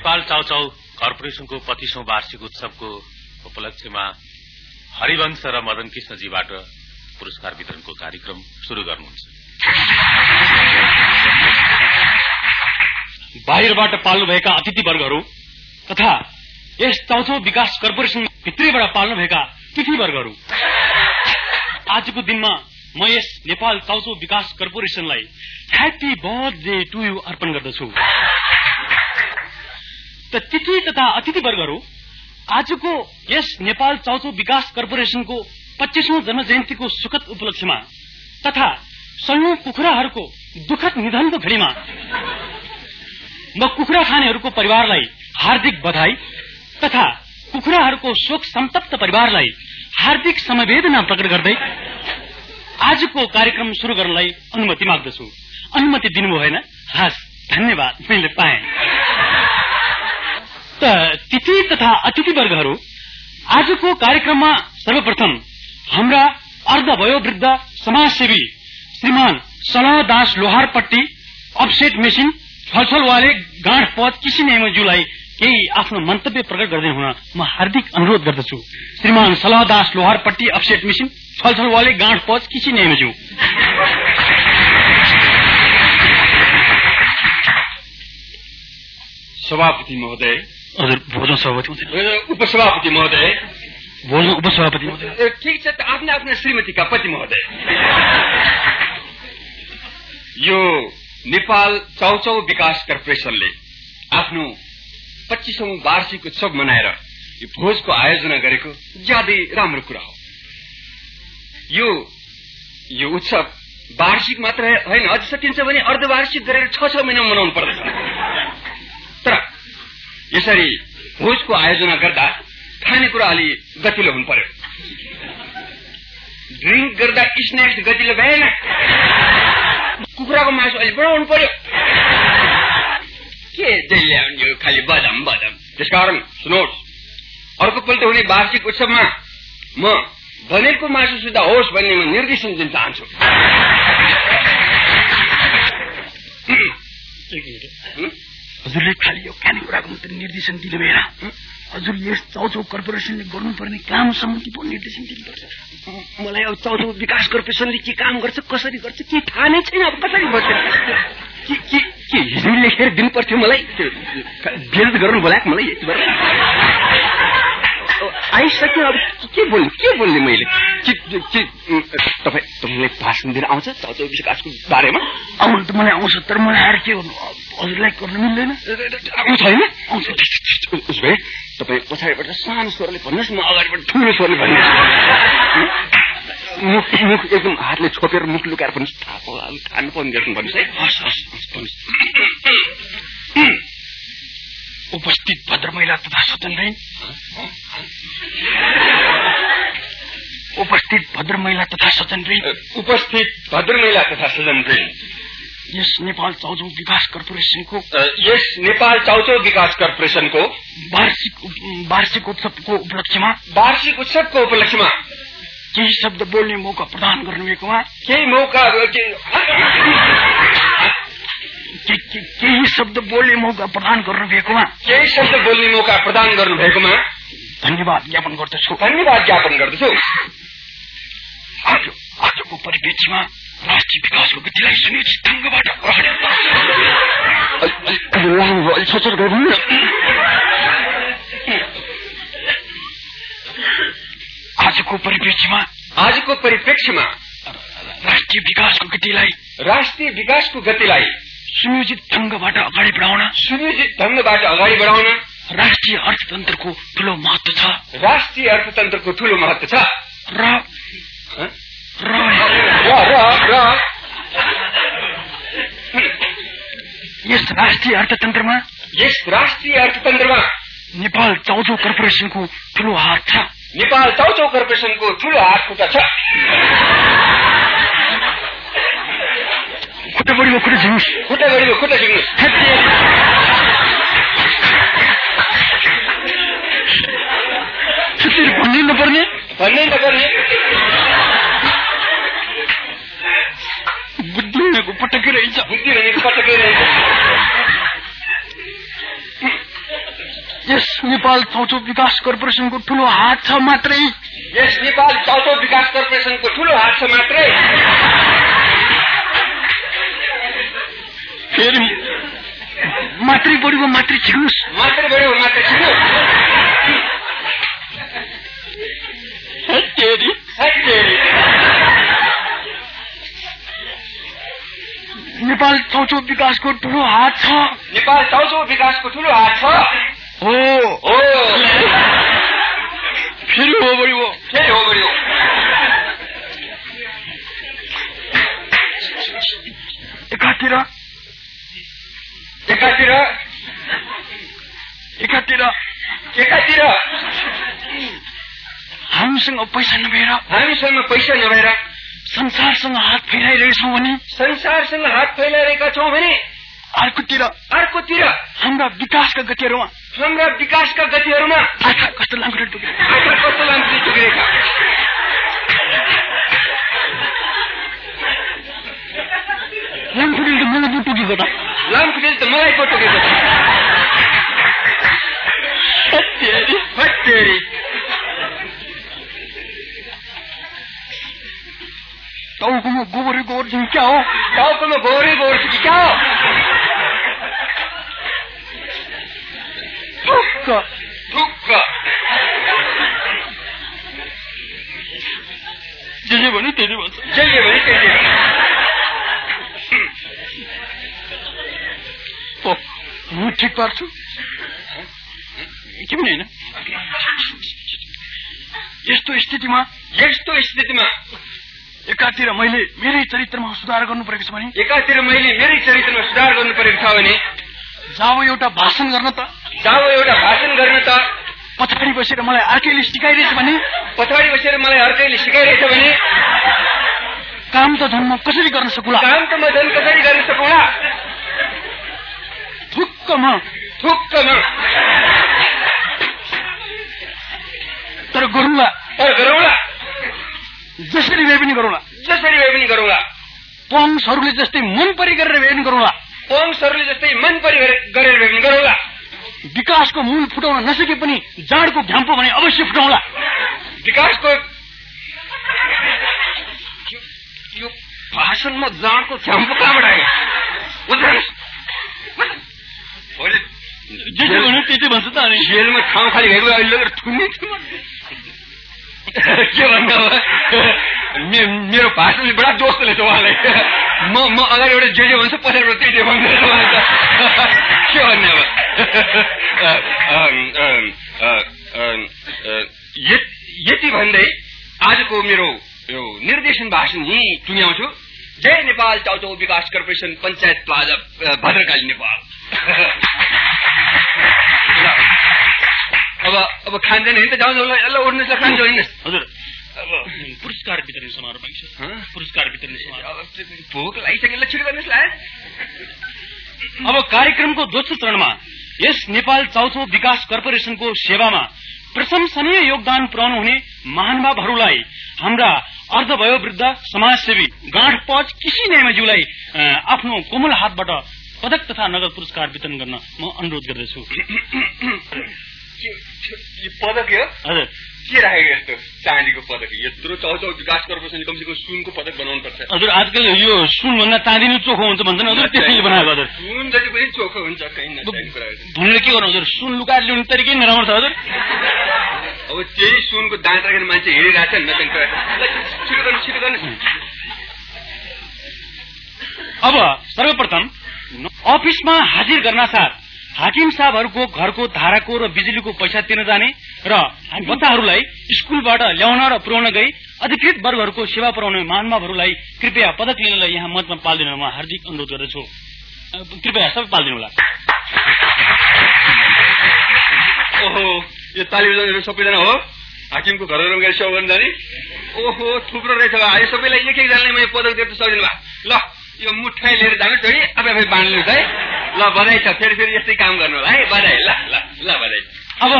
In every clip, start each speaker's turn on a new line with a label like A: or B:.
A: नेपाल चाउचाउ कर्पोरेशनको पच्चिसौं वार्षिक उत्सवको उपलक्ष्यमा हरिवंश र मदन कृष्णजीबाट पुरस्कार वितरणको कार्यक्रम शुरू गर्नुहुन्छ।
B: बाहिरबाट पाल्नुभएका अतिथिवर्गहरू तथा यस चाउचाउ विकास कर्पोरेशन भित्रैबाट पाल्नुभएका तिथिवर्गहरू आजको दिनमा म यस नेपाल चाउचाउ विकास कर्पोरेशनलाई ह्याप्पी बर्थडे टु यु अर्पण गर्दछु। तिथि तथा अतिथिवर्गहरू आजको यस नेपाल चाउचाउ विकास कर्पोरेशनको पच्चिसौं जन्म जयन्तीको सुखद उपलक्ष्यमा तथा सयौं कुखुराहरूको दुखद निधनको घड़ीमा म कुखुरा खानेहरूको परिवारलाई हार्दिक बधाई तथा कुखुराहरूको शोक संतप्त परिवारलाई हार्दिक समवेदना प्रकट गर्दै आजको कार्यक्रम शुरू गर्नलाई अनुमति माग्दछु। अनुमति दिनु भएन हस् धन्यवाद। मैले पाएँ। त तिथि तथा अतिथिवर्गहरू आजको कार्यक्रममा सर्वप्रथम हाम्रा अर्धवयोवृद्ध समाजसेवी श्रीमान सलहदास लोहारपट्टि अपसेट मेसिन छलछलवाले गाँठ पद किसी नेमज्यूलाई केही आफ्नो मन्तव्य प्रकट गर्दै हुन म हार्दिक अनुरोध गर्दछु। श्रीमान सलहदास लोहारपट्टि अपसेट मेसिन छलछलवाले गाँठ पद किसी नेमज्यू
C: सभापति महोदय
B: हजुर भोजन सभापति
C: उपसभापति महोदय।
B: भोजन उपसभापति
C: ठिक छ त आफ्ना आफ्ना श्रीमतीका पति महोदय। यो नेपाल चाउचाउ विकास कर्पोरेशनले आफ्नो पच्चिसौं वार्षिक उत्सव मनाएर यो भोजको आयोजना गरेको ज्यादै राम्रो कुरा हो। यो यो उत्सव वार्षिक मात्र होइन अझ सकिन्छ भने अर्धवार्षिक गरेर छ छ महिना मनाउनु पर्दछ। यसरी भोजको आयोजना गर्दा खानेकुरा अलि गतिलो हुनु पर्यो ड्रिङ्क गर्दा स्न्याक्स गतिलो भएन। कुखुराको मासु अलि बढाउनु पर्यो। के जहिले यो खालि बदाम बदाम? त्यसकारण सुनोस् अर्को पल्ट हुने वार्षिक उत्सवमा म भनेको मासु सुधा होस् भन्ने म निर्देशन दिन चाहन्छु।
B: हजुरले खालि यो खानेकुराको मात्रै निर्देशन दिनु भएन। हजुर यस चाउचाउ कर्पोरेसनले गर्नुपर्ने कामसम्म कि पो निर्देशन दिनुपर्छ।
C: मलाई अब चाउचाउ विकास कर्पोरेसनले के काम गर्छ कसरी गर्छ के थाहा नै छैन अब कसरी गर्छ? के के के हिजो लेखेर दिनु पर्थ्यो मलाई विरोध गर्नु बोलाएको मलाई? आइसक्यो अब के बोल्ने के बोल्ने मैले के के तपाईँ तपाईँलाई भाषण दिन आउँछ विकासको बारेमा
B: आउनु त मलाई आउँछ तर मलाई आएर के गर्नु हजुरलाई गर्नु मिल्दैन
C: आउँछ होइन आउँछ उसो भए तपाईँ पछाडिबाट सानो स्वरले भन्नुहोस् म अगाडिबाट ठुलो स्वरले भन्नुहोस् मुख मुख एकदम हातले छोपेर मुख लुकाएर भन्नुहोस् थाहा खानु पाउने गर्नु भन्नुहोस् है हस् हस् भन्नुहोस्
B: उपस्थित भद्र महिला तथा स्वतन्त्र उपस्थित भद्र महिला तथा स्वतन्त्र
C: उपस्थित भद्र महिला तथा स्वतन्त्र
B: यस नेपाल चाउचाउ विकास कर्पोरेसनको
C: यस नेपाल चाउचाउ विकास कर्पोरेसनको
B: वार्षिक वार्षिक उत्सवको उपलक्ष्यमा
C: वार्षिक उत्सवको उपलक्ष्यमा
B: केही शब्द बोल्ने मौका प्रदान गर्नुभएकोमा
C: केही मौका
B: केही शब्द बोल्ने मौका प्रदान गर्नुभएकोमा
C: केही शब्द बोल्ने मौका प्रदान गर्नुभएकोमा
B: धन्यवाद ज्ञापन गर्दछु।
C: धन्यवाद ज्ञापन गर्दछु।
B: आज आजको परिप्रेक्षीमा राष्ट्रिय विकासको गतिलाई सुनिश्चित ढङ्गबाट आजको परिप्रेक्षीमा
C: आजको परिप्रेक्ष्यमा
B: राष्ट्रिय विकासको गतिलाई
C: राष्ट्रिय विकासको गतिलाई
B: सुनियोजित ढङ्गबाट अगाडि बढाउन।
C: सुनियोजित ढङ्गबाट अगाडि बढाउन।
B: राष्ट्रिय अर्थतन्त्रको ठूलो महत्व छ।
C: राष्ट्रिय अर्थतन्त्रको ठूलो महत्व छ।
B: र यस राष्ट्रिय अर्थतन्त्रमा
C: यस राष्ट्रिय अर्थतन्त्रमा
B: नेपाल चाउचाउ कर्पोरेसनको ठूलो हात छ।
C: नेपाल चाउचाउ कर्पोरेसनको ठूलो हात खुट्टा छ।
B: खुट्टा बढीमा खुट्टा झिङ्नुहोस्
C: खुट्टा बढीमा खुट्टा झिङ्नुहोस्
B: त्यसरी भन्नै नपर्ने
C: भन्नै नपर्ने
B: बुद्धि हुनेको पटकै रहेछ।
C: बुद्धि भनेको पटकै रहेछ।
B: नेपाल चौचो विकास कर्पोरेसनको ठुलो हात छ मात्रै।
C: यस नेपाल चौथो विकास कर्पोरेसनको ठुलो हात छ मात्रै।
B: फेरि मात्रै बढीको मात्रै छिक्नुहोस्
C: मात्रै बढ्यो मात्रै छिटो
B: हेत्तेरी।
C: हत्तेरी।
B: नेपाल चौचो विकासको ठुलो हात छ।
C: नेपाल चौथो विकासको ठुलो हात छ।
B: हो।
C: हो।
B: फेरि हो बढी हो।
C: फेरि हो बढ्यो
B: एकातिर।
C: एकातिर।
B: एकातिर।
C: एकातिर।
B: हामीसँग पैसा नभएर
C: हामीसँग पैसा नभएर
B: संसारसँग हात फैलाइरहेछौँ भने
C: संसारसँग हात फैलाइरहेका छौँ भने
B: अर्कोतिर
C: अर्कोतिर
B: हाम्रा विकासका गतिहरूमा
C: हाम्रा विकासका गतिहरूमा
B: आँखा कस्तो डुबेर
C: आँखा कस्तो लाम्ची टुक्रेका।
B: लामखुट्टेले त मलाई नटुकेको त।
C: लामखुट्टेले त मलाई पो टोकेको छ
B: हेत्तेरी।
C: हत्तेरी
B: टाउकोमा गोबरै गोबर चाहिँ क्या हो
C: टाउकोमा गोरै गोर कि क्या हो
B: ढुक्क।
C: ढुक्क
B: जे जे भन्यो त्यही भन्छ
C: जहिले भने त्यसले
B: ओ, म ठिक पार्छु के पनि होइन यस्तो स्थितिमा
C: यस्तो स्थितिमा
B: एकातिर मैले मेरै चरित्रमा सुधार गर्नु परेको छ भने?
C: एकातिर मैले मेरै चरित्रमा सुधार गर्नु परेको छ भने?
B: जब एउटा भाषण गर्न त।
C: जब एउटा भाषण गर्न त।
B: पछाडि बसेर मलाई अर्कैले सिकाइरहेछ भने?
C: पछाडि बसेर मलाई अर्कैले सिकाइरहेछ भने?
B: काम त धनमा कसरी गर्न सकुला?
C: काम त म झन् कसरी गर्न सकौँला?
B: थुक्क म
C: थुक्कमा।
B: तर गरौँला।
C: तर गरौँला।
B: जसरी भए पनि गरौँला।
C: जसरी भए पनि गरौँला।
B: पङ्सहरूले जस्तै मन परि गरेर भए पनि गरौँला।
C: ओङ्सहरूले जस्तै मन परि गरे- गरेर भए पनि गरौँला।
B: विकासको मूल फुटाउन नसके पनि जाँडको घ्याम्पो भने अवश्य फुटाउला।
C: विकासको यो- भाषणमा जाँडको छ्याम्पो कहाँबाट आयो?
B: त्यही भन्छ त अनि।
C: जेलमा ठाउँ खाली भएको अहिले लगेर थुन्ने छु म। के भन्नु मे- मेरो भाषणले बडा दोस्त रहेछ उहाँलाई म म अगाडि एउटा जे जे भन्छ पछाडिबाट त्यही उहाँले त। के भन्ने अब यत- भन्दै आजको मेरो यो निर्देशन भाषण यहीँ टुङ्ग्याउँछु जय नेपाल चाउचाउ विकास कर्पोरेसन पञ्चायत प्लाजा भद्रकाली नेपाल。अब अब खान्छ नि त जाउँ जाउँ ल उठ्नुहोस् ल खान्छ हिँड्नुहोस्
B: हजुर।
C: अब
B: पुरस्कार वितरण समारोह पाइन्छ
C: हँ?
B: पुरस्कार वितरण
C: भोक लागिसक्यो ल छिटो गर्नुहोस् ल
B: अब कार्यक्रमको दोस्रो चरणमा यस नेपाल चाउचो विकास कर्पोरेसनको सेवामा प्रशंसनीय योगदान पुर्याउनु हुने महानुभावहरूलाई हाम्रा अर्धवयोवृद्ध समाजसेवी गाँठपच किसी नेमाज्यूलाई आफ्नो कोमल हातबाट पदक तथा नगद पुरस्कार वितरण गर्न म अनुरोध गर्दछु।
C: यो पदक यो
B: हजुर
C: के राखेको यस्तो चाँदीको पदक यत्रो चाउचाउ विकास कर्पोरेसन कमसेकम सुनको पदक बनाउनु पर्छ
B: हजुर आजकल यो सुनभन्दा चाँदी नै चोखो हुन्छ भन्छन् हजुर त्यसैले बनाएको हजुर
C: सुन जति पनि चोखो हुन्छ कहीँ नचाहिने कुरा
B: के गर्नु हजुर सुन लुकाएर ल्याउने तरिकै नराम्रो छ हजुर
C: अब त्यही सुनको दाँत राखेर मान्छे हिँडिरहेको छ नि छिटो गर्नु छिटो गर्नु
B: अब सर्वप्रथम अफिसमा हाजिर गर्न साथ हाकिम साहबहरूको घरको धाराको र बिजुलीको पैसा तिर्न जाने र बच्चाहरूलाई स्कूलबाट ल्याउन र पुर्याउन गई अधिकृत वर्गहरूको सेवा पुर्याउने महानुभावहरूलाई कृपया पदक लिनलाई यहाँ मञ्चमा पालिदिन म हार्दिक अनुरोध गर्दछु। कृपया सबै पालिदिनु होला।
C: ओहो यो ताली बजाउनेहरू सबैजना हो? हाकिमको घरहरूमा गएर सेवा गर्न जाने? ओहो थुप्रो रहेछ यो सबैलाई एक एकजनाले मैले पदक दिएर सक्दिनु भा ल यो मुठाइ लिएर जानुहोस् छोरी आफै आफै बाँड्नुहोस् है। ल बधाई छ फेरि फेरि यस्तै काम गर्नु होला। है बधाई ल ल ल बधाई।
B: अब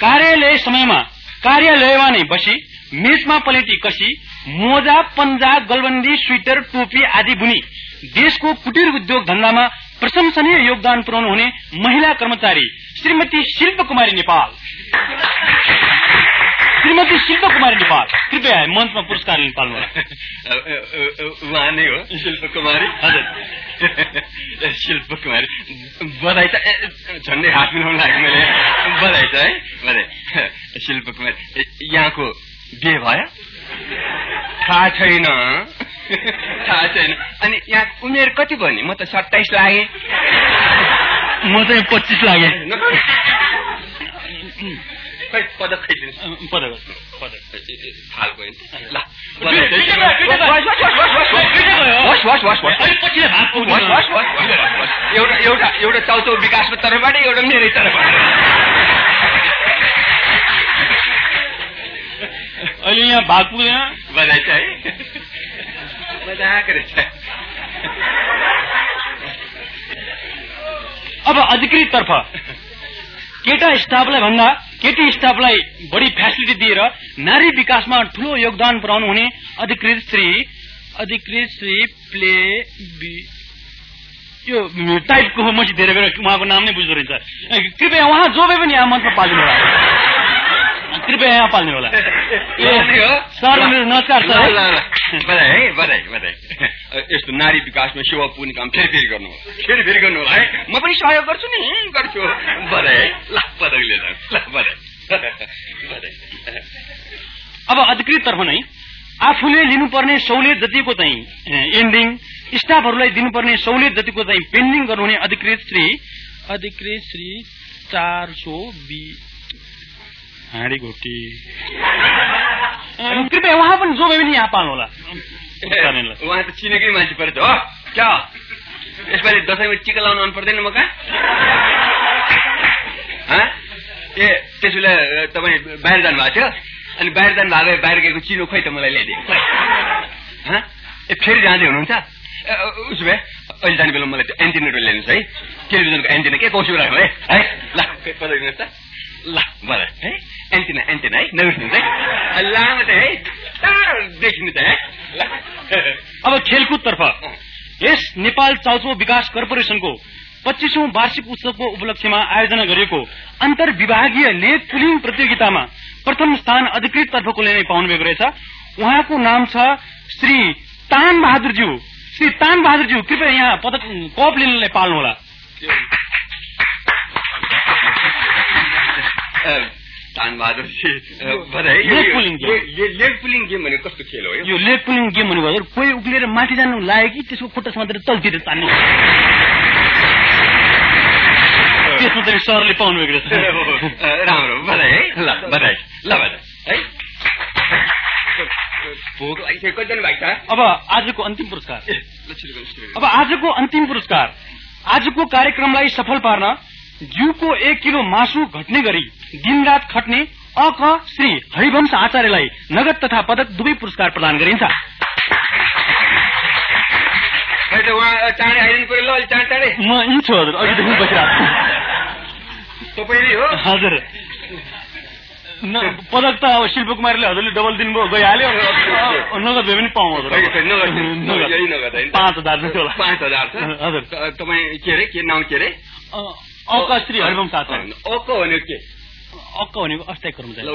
B: कार्यालय समयमा कार्यालयमा नै बसी मेचमा पलेटी कसी मोजा पन्जा गलबन्दी स्वेटर टोपी आदि बुनी देशको कुटीर उद्योग धन्दामा प्रशंसनीय योगदान पुर्याउनु हुने महिला कर्मचारी श्रीमती शिल्प कुमारी नेपाल। श्रीमती शिल्प कुमारी नेपाल कृपया मञ्चमा पुरस्कार लिन पाल्नु
C: उहाँ नै हो शिल्प कुमारी। हजुर। शिल्प कुमारी। बधाई त झन्डै हात मिलाउनु लाग्यो मैले। बधाई छ है? बधाई। शिल्प कुमारी यहाँको बिहे भयो? थाहा छैन। थाहा छैन। अनि यहाँ उमेर कति भयो नि? म त सत्ताइस लागेँ।
B: म चाहिँ पच्चिस लागे।
C: पदक खाइदिनुहोस्
B: पदक पदक
C: थाल गयो नि ल
B: होस्,
C: होस्, होस्, होस्।
B: अलिक पछिल्लो भाग पुग्नु
C: होस्, होस्, होस्, होस्, होस्। एउटा एउटा एउटा चाउचाउ विकासको तर्फबाट एउटा मेरै तर्फबाट
B: अहिले यहाँ भाग पुग्दैन
C: बधाई छ है मजाको रहेछ
B: अब अधिकृत तर्फ केटा स्टाफलाई भन्दा केटी स्टाफलाई बढी फेसिलिटी दिएर नारी विकासमा ठूलो योगदान पुर्याउनु हुने अधिकृत श्री अधिकृत श्री प्ले बी। यो टाइपको मसी धेरै बेर उहाँको नाम नै बुझ्दो रहेछ। कृपया उहाँ जो भए पनि यहाँ मञ्चमा पालिदिनु होला। कृपया यहाँ पालिदिनु होला। ए, सर नमस्कार सर।
C: बधाई है? बधाई बधाई। यस्तो नारी विकासमा सेवा पुग्ने काम फेरि फेरि गर्नु फेरि फेरि गर्नु होला है? म पनि सहयोग गर्छु नि। गर्छु। बधाई। है ल
B: अब नै आफूले लिनुपर्ने सहुलियत जतिको चाहिँ एन्डिङ स्टाफहरूलाई दिनुपर्ने सहुलियत जतिको चाहिँ पेन्डिङ गर्नुहुने अधिकृत श्री अधिकृत श्री चार सौ बी हाँडी घोटी। कृपया उहाँ पनि जो भए पनि यहाँ पाल्नु होला।
C: उहाँ त चिनेकै मान्छे परेछ हो। क्या? यसपालि दसैँमा टिका लाउनु आउनु पर्दैन म कहाँ हँ? ए त्यसो बेला तपाईँ बाहिर जानुभएको थियो। अनि बाहिर जानु भएको भए बाहिर गएको चिनो खोइ त मलाई ल्याइदियो। हँ? ए फेरि जाँदै हुनुहुन्छ? उसो भए अहिले जाने बेला मलाई त्यो एन्टिनेटर ल्याइदिनुहोस् है। टेलिभिजनको एन्टिना के कौसो राख्नु है? है? ल पठाइदिनुहोस् त। ल है? एन्टिना एन्टिना है? है? लामो है? टाढो देखिनु चाहिँ है? ल।
B: अब खेलकुद तर्फ यस नेपाल चाउचो विकास कर्पोरेसनको पच्चिसौं वार्षिक उत्सवको उपलक्ष्यमा आयोजना गरिएको अन्तर विभागीय लेग पुलिङ प्रतियोगितामा प्रथम स्थान अधिकृत तर्फकोले नै पाउनु भएको रहेछ। उहाँको नाम छ श्री तान बहादुरज्यू श्री तान बहादुरज्यू कृपया यहाँ पदक कप लिनलाई पाल्नुहोला।
C: तानबहादुर बधाई
B: लेग पुलिङ गेम।
C: यो लेग पुलिङ गेम भनेको कस्तो खेल हो यो
B: लेग पुलिङ गेम भन्नुभयो कोही उक्लिएर माथि जानु लाग्यो कि त्यसको खुट्टा समातेर तलतिर तान्ने त्यसमा चाहिँ सरले पाउनु भएको रहेछ
C: राम्रो बधाई है ल बधाई ल बधाई है भोक लागिसक्यो कतिजना भाइ छ
B: अब आजको अन्तिम पुरस्कार अब आजको अन्तिम पुरस्कार आजको कार्यक्रमलाई सफल पार्न जिउको एक किलो मासु घट्ने गरी दिनरात खट्ने अक श्री हरिवंश आचार्यलाई नगद तथा पदक दुवै पुरस्कार प्रदान गरिन्छ। हजुर अघिदेखि बसिरहेको
C: तपाईँले हो
B: छु। हजुर न- पदक त अब शिल्प कुमारले हजुरले डबल दिनुभयो गइहाल्यो। नगद भए पनि पाउँ हजुर? पाँच हजार जस्तो होला।
C: पाँच हजार
B: हजुर।
C: तपाईँ के अरे के नाउँ के अरे?
B: अक श्री हरिवंश आचार्य।
C: ओको भनेको के?
B: अक्क भनेको अस्थायी कर्मचारी